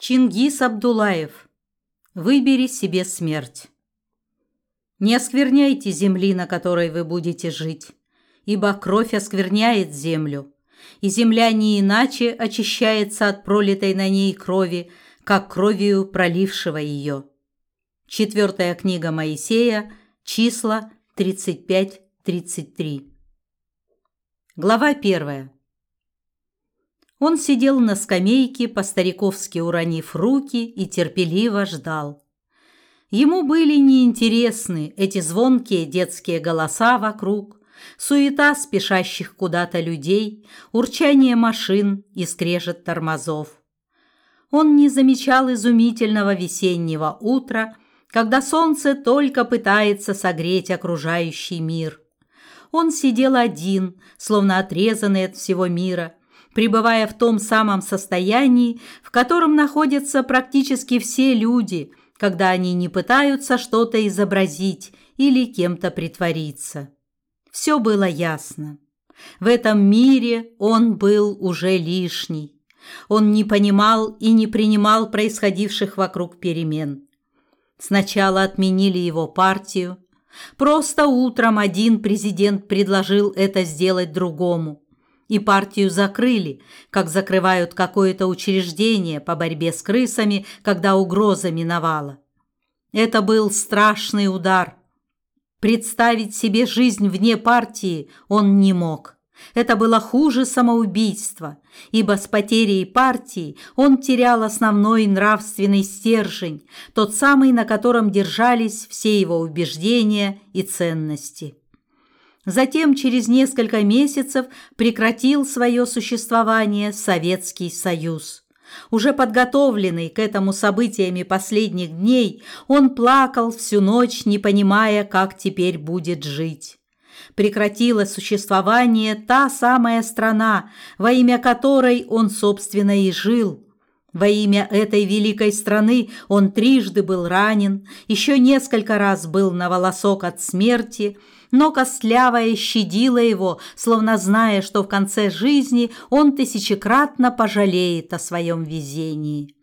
Чингис Абдулаев. Выбери себе смерть. Не оскверняйте земли, на которой вы будете жить, ибо кровь оскверняет землю, и земля не иначе очищается от пролитой на ней крови, как кровью пролившего ее. Четвертая книга Моисея, числа 35-33. Глава первая. Он сидел на скамейке, по-стариковски уронив руки, и терпеливо ждал. Ему были неинтересны эти звонкие детские голоса вокруг, суета спешащих куда-то людей, урчание машин и скрежет тормозов. Он не замечал изумительного весеннего утра, когда солнце только пытается согреть окружающий мир. Он сидел один, словно отрезанный от всего мира, пребывая в том самом состоянии, в котором находятся практически все люди, когда они не пытаются что-то изобразить или кем-то притвориться. Все было ясно. В этом мире он был уже лишний. Он не понимал и не принимал происходивших вокруг перемен. Сначала отменили его партию. Просто утром один президент предложил это сделать другому и партию закрыли, как закрывают какое-то учреждение по борьбе с крысами, когда угроза миновала. Это был страшный удар. Представить себе жизнь вне партии он не мог. Это было хуже самоубийства, ибо с потерей партии он терял основной нравственный стержень, тот самый, на котором держались все его убеждения и ценности. Затем через несколько месяцев прекратил свое существование Советский Союз. Уже подготовленный к этому событиями последних дней, он плакал всю ночь, не понимая, как теперь будет жить. Прекратила существование та самая страна, во имя которой он, собственно, и жил. Во имя этой великой страны он трижды был ранен, еще несколько раз был на волосок от смерти – но костлявая щадила его, словно зная, что в конце жизни он тысячекратно пожалеет о своем везении.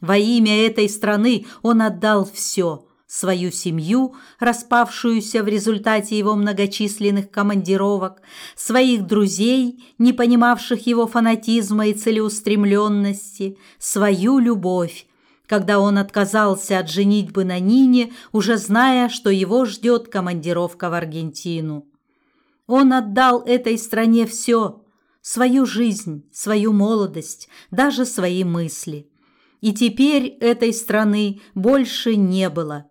Во имя этой страны он отдал все – свою семью, распавшуюся в результате его многочисленных командировок, своих друзей, не понимавших его фанатизма и целеустремленности, свою любовь, когда он отказался от женитьбы на Нине, уже зная, что его ждет командировка в Аргентину. Он отдал этой стране все – свою жизнь, свою молодость, даже свои мысли. И теперь этой страны больше не было.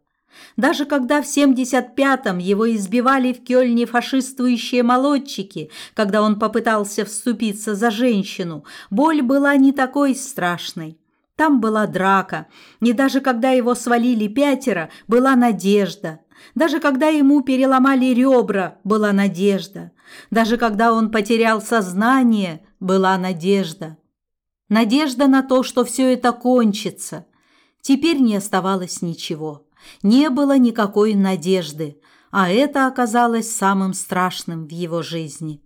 Даже когда в 75-м его избивали в Кёльне фашистующие молодчики, когда он попытался вступиться за женщину, боль была не такой страшной. Там была драка, и даже когда его свалили пятеро, была надежда. Даже когда ему переломали ребра, была надежда. Даже когда он потерял сознание, была надежда. Надежда на то, что все это кончится. Теперь не оставалось ничего. Не было никакой надежды, а это оказалось самым страшным в его жизни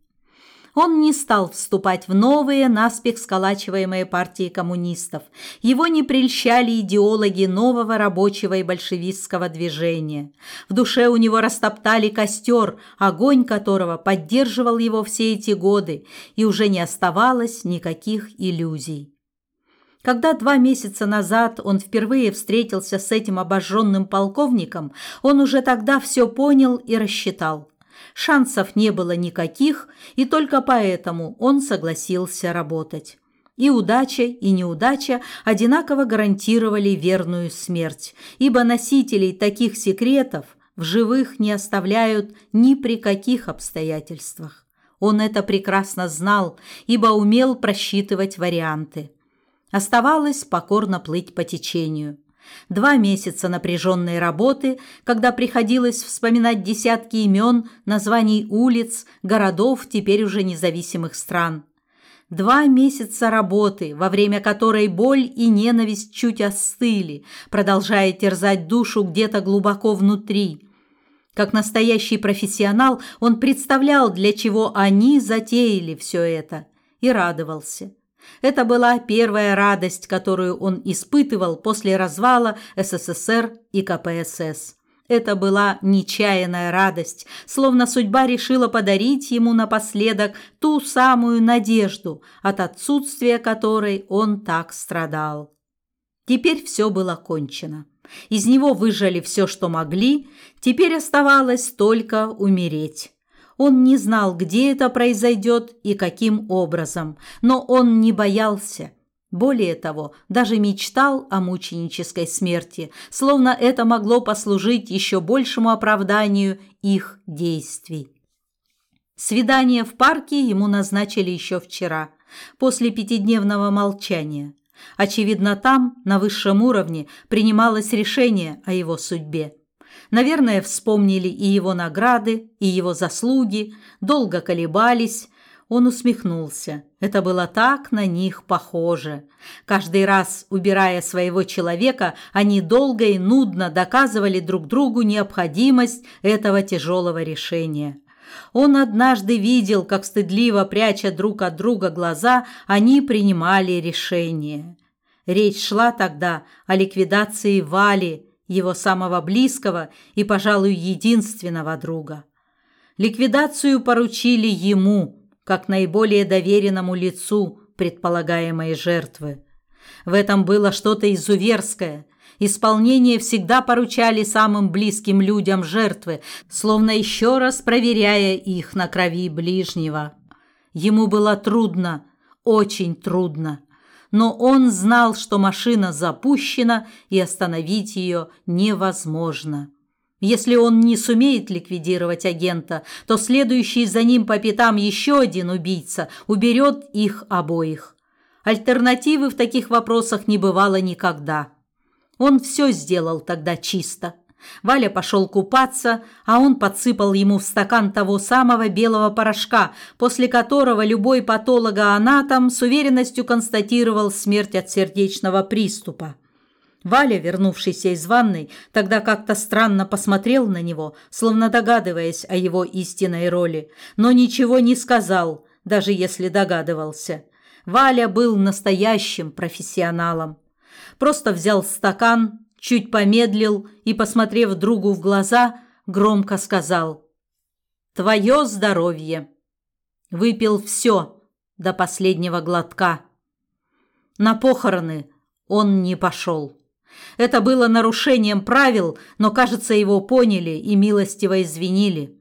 он не стал вступать в новые, наспех сколачиваемые партии коммунистов. Его не прельщали идеологи нового рабочего и большевистского движения. В душе у него растоптали костер, огонь которого поддерживал его все эти годы, и уже не оставалось никаких иллюзий. Когда два месяца назад он впервые встретился с этим обожженным полковником, он уже тогда все понял и рассчитал. Шансов не было никаких, и только поэтому он согласился работать. И удача, и неудача одинаково гарантировали верную смерть, ибо носителей таких секретов в живых не оставляют ни при каких обстоятельствах. Он это прекрасно знал, ибо умел просчитывать варианты. Оставалось покорно плыть по течению. Два месяца напряженной работы, когда приходилось вспоминать десятки имен, названий улиц, городов теперь уже независимых стран. Два месяца работы, во время которой боль и ненависть чуть остыли, продолжая терзать душу где-то глубоко внутри. Как настоящий профессионал он представлял, для чего они затеяли все это, и радовался – Это была первая радость, которую он испытывал после развала СССР и КПСС. Это была нечаянная радость, словно судьба решила подарить ему напоследок ту самую надежду, от отсутствия которой он так страдал. Теперь все было кончено. Из него выжали все, что могли, теперь оставалось только умереть. Он не знал, где это произойдет и каким образом, но он не боялся. Более того, даже мечтал о мученической смерти, словно это могло послужить еще большему оправданию их действий. Свидание в парке ему назначили еще вчера, после пятидневного молчания. Очевидно, там, на высшем уровне, принималось решение о его судьбе. Наверное, вспомнили и его награды, и его заслуги, долго колебались. Он усмехнулся. Это было так на них похоже. Каждый раз, убирая своего человека, они долго и нудно доказывали друг другу необходимость этого тяжелого решения. Он однажды видел, как стыдливо пряча друг от друга глаза, они принимали решение. Речь шла тогда о ликвидации Вали, его самого близкого и, пожалуй, единственного друга. Ликвидацию поручили ему, как наиболее доверенному лицу предполагаемой жертвы. В этом было что-то изуверское. Исполнение всегда поручали самым близким людям жертвы, словно еще раз проверяя их на крови ближнего. Ему было трудно, очень трудно но он знал, что машина запущена и остановить ее невозможно. Если он не сумеет ликвидировать агента, то следующий за ним по пятам еще один убийца уберет их обоих. Альтернативы в таких вопросах не бывало никогда. Он все сделал тогда чисто. Валя пошел купаться, а он подсыпал ему в стакан того самого белого порошка, после которого любой патологоанатом с уверенностью констатировал смерть от сердечного приступа. Валя, вернувшийся из ванной, тогда как-то странно посмотрел на него, словно догадываясь о его истинной роли, но ничего не сказал, даже если догадывался. Валя был настоящим профессионалом. Просто взял стакан, чуть помедлил и, посмотрев другу в глаза, громко сказал «Твое здоровье!» Выпил все до последнего глотка. На похороны он не пошел. Это было нарушением правил, но, кажется, его поняли и милостиво извинили.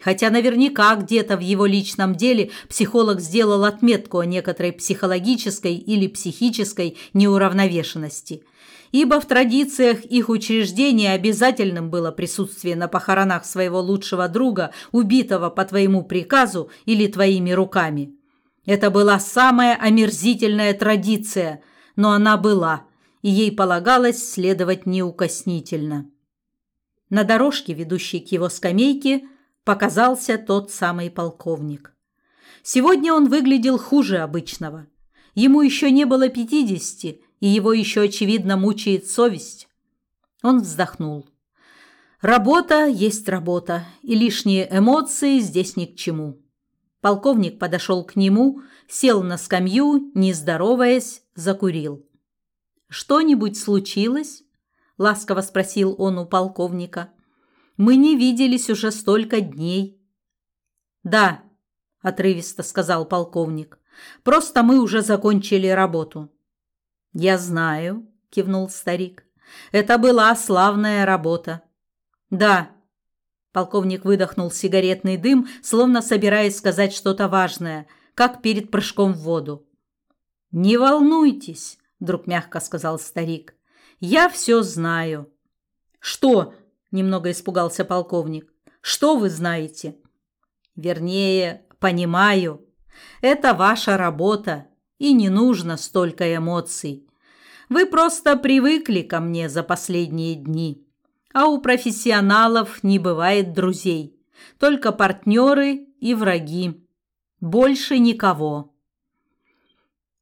Хотя наверняка где-то в его личном деле психолог сделал отметку о некоторой психологической или психической неуравновешенности – ибо в традициях их учреждения обязательным было присутствие на похоронах своего лучшего друга, убитого по твоему приказу или твоими руками. Это была самая омерзительная традиция, но она была, и ей полагалось следовать неукоснительно. На дорожке, ведущей к его скамейке, показался тот самый полковник. Сегодня он выглядел хуже обычного. Ему еще не было пятидесяти, и его еще, очевидно, мучает совесть. Он вздохнул. Работа есть работа, и лишние эмоции здесь ни к чему. Полковник подошел к нему, сел на скамью, не здороваясь, закурил. «Что-нибудь случилось?» – ласково спросил он у полковника. «Мы не виделись уже столько дней». «Да», – отрывисто сказал полковник, – «просто мы уже закончили работу». «Я знаю», – кивнул старик. «Это была славная работа». «Да». Полковник выдохнул сигаретный дым, словно собираясь сказать что-то важное, как перед прыжком в воду. «Не волнуйтесь», – вдруг мягко сказал старик. «Я все знаю». «Что?» – немного испугался полковник. «Что вы знаете?» «Вернее, понимаю. Это ваша работа, и не нужно столько эмоций. Вы просто привыкли ко мне за последние дни. А у профессионалов не бывает друзей, только партнеры и враги. Больше никого.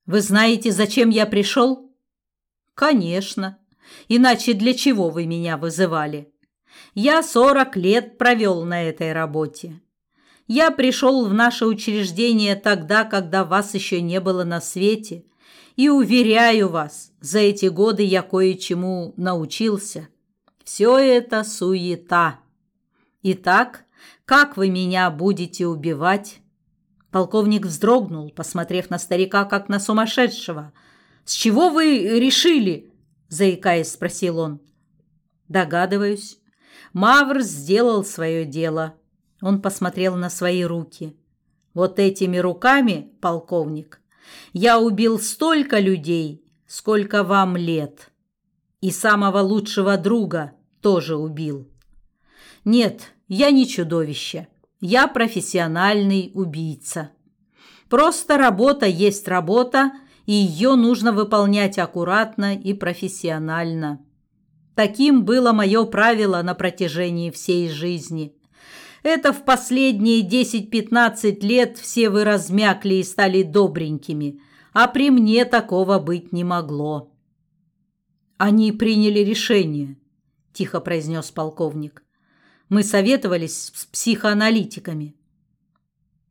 Вы знаете, зачем я пришел? Конечно. Иначе для чего вы меня вызывали? Я сорок лет провел на этой работе. Я пришел в наше учреждение тогда, когда вас еще не было на свете, и уверяю вас, за эти годы я кое-чему научился. Все это суета. Итак, как вы меня будете убивать?» Полковник вздрогнул, посмотрев на старика, как на сумасшедшего. «С чего вы решили?» – заикаясь, спросил он. «Догадываюсь. Мавр сделал свое дело. Он посмотрел на свои руки. Вот этими руками, полковник, я убил столько людей, сколько вам лет. И самого лучшего друга тоже убил. Нет, я не чудовище. Я профессиональный убийца. Просто работа есть работа, и ее нужно выполнять аккуратно и профессионально. Таким было мое правило на протяжении всей жизни. Это в последние 10-15 лет все вы размякли и стали добренькими, а при мне такого быть не могло. Они приняли решение, тихо произнес полковник. Мы советовались с психоаналитиками.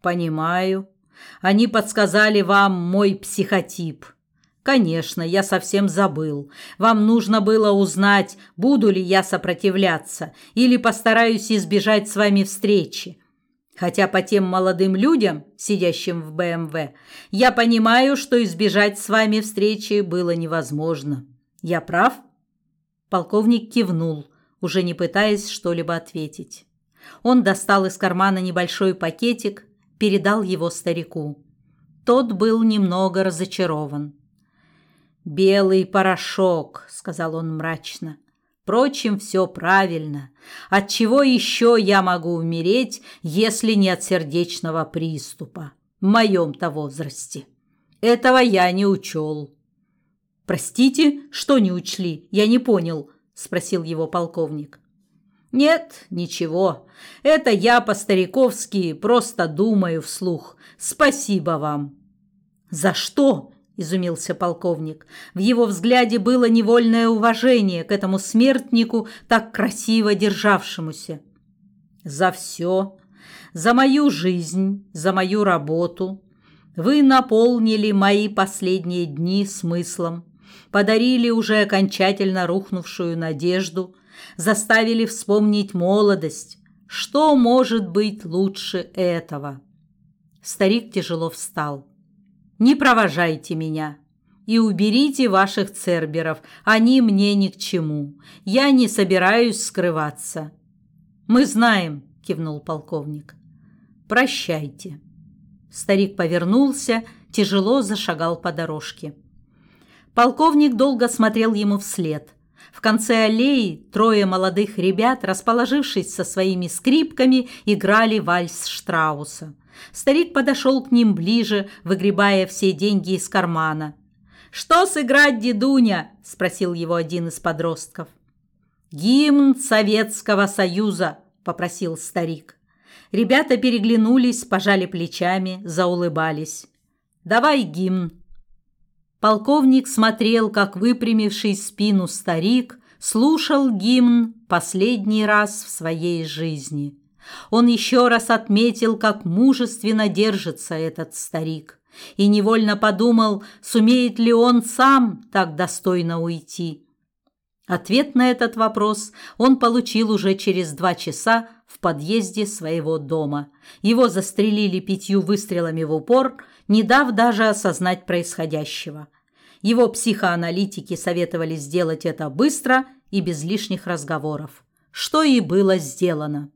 Понимаю. Они подсказали вам мой психотип. Конечно, я совсем забыл. Вам нужно было узнать, буду ли я сопротивляться или постараюсь избежать с вами встречи. Хотя по тем молодым людям, сидящим в БМВ, я понимаю, что избежать с вами встречи было невозможно. Я прав? Полковник кивнул, уже не пытаясь что-либо ответить. Он достал из кармана небольшой пакетик, передал его старику. Тот был немного разочарован. «Белый порошок», — сказал он мрачно. «Впрочем, все правильно. От чего еще я могу умереть, если не от сердечного приступа? В моем-то возрасте. Этого я не учел». «Простите, что не учли? Я не понял», — спросил его полковник. «Нет, ничего. Это я по-стариковски просто думаю вслух. Спасибо вам». «За что?» – изумился полковник. В его взгляде было невольное уважение к этому смертнику, так красиво державшемуся. «За все, за мою жизнь, за мою работу. Вы наполнили мои последние дни смыслом, подарили уже окончательно рухнувшую надежду, заставили вспомнить молодость. Что может быть лучше этого?» Старик тяжело встал. Не провожайте меня. И уберите ваших церберов, они мне ни к чему. Я не собираюсь скрываться. Мы знаем, кивнул полковник. Прощайте. Старик повернулся, тяжело зашагал по дорожке. Полковник долго смотрел ему вслед. В конце аллеи трое молодых ребят, расположившись со своими скрипками, играли вальс Штрауса. Старик подошел к ним ближе, выгребая все деньги из кармана. «Что сыграть, дедуня?» – спросил его один из подростков. «Гимн Советского Союза», – попросил старик. Ребята переглянулись, пожали плечами, заулыбались. «Давай гимн». Полковник смотрел, как выпрямивший спину старик слушал гимн последний раз в своей жизни. Он еще раз отметил, как мужественно держится этот старик, и невольно подумал, сумеет ли он сам так достойно уйти. Ответ на этот вопрос он получил уже через два часа в подъезде своего дома. Его застрелили пятью выстрелами в упор, не дав даже осознать происходящего. Его психоаналитики советовали сделать это быстро и без лишних разговоров, что и было сделано.